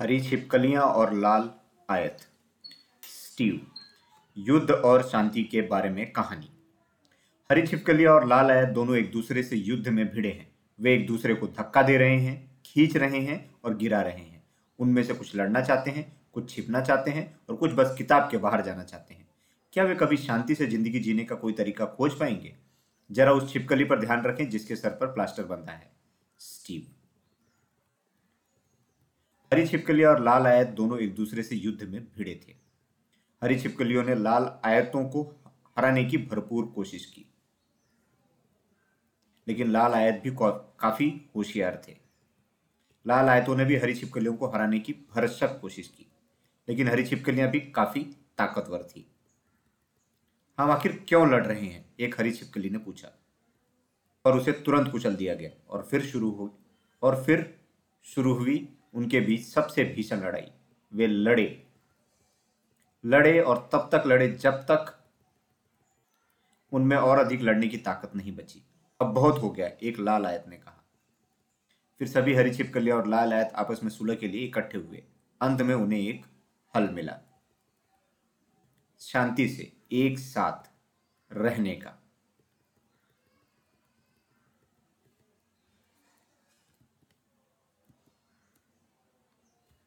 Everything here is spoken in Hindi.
हरी छिपकलियाँ और लाल आयत। स्टीव, युद्ध और शांति के बारे में कहानी। हरी छिपकलियाँ और लाल आयत दोनों एक दूसरे से युद्ध में भिड़े हैं। वे एक दूसरे को धक्का दे रहे हैं, खींच रहे हैं और गिरा रहे हैं। उनमें से कुछ लड़ना चाहते हैं, कुछ छिपना चाहते हैं और कुछ बस किताब के बाहर जाना चाहते हैं। क्या वे कभी शांति से ज़िंदगी जीने का कोई तरीका खोज पाएँगे? जरा उस छिपकली पर ध्यान रखें जिसके सर पर प्लास्टर बंधा है। स्टीव हरी छिपकलिया और लाल आयत दोनों एक दूसरे से युद्ध में भिड़े थे। हरी छिपकलियों ने लाल आयतों को हराने की भरपूर कोशिश की। लेकिन लाल आयत भी काफ़ी होशियार थे। लाल आयतों ने भी हरी छिपकलियों को हराने की भरसक कोशिश की, लेकिन हरी छिपकलियाँ भी काफ़ी ताकतवर थी। हम आखिर क्यों लड़ रहे हैं? एक हरी छिपकली ने पूछा। और उसे तुरंत कुचल दिया गया और फिर शुरू हो, और फिर शुरू हुई उनके बीच सबसे भीषण लड़ाई। वे लड़े। लड़े और तब तक लड़े जब तक उनमें और अधिक लड़ने की ताकत नहीं बची। अब बहुत हो गया, एक लाल आयत ने कहा। फिर सभी हरी छिपकलियाँ और लाल आयत आपस में सुलह के लिए इकट्ठे हुए। अंत में उन्हें एक हल मिला। शांति से एक साथ रहने का।